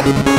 Thank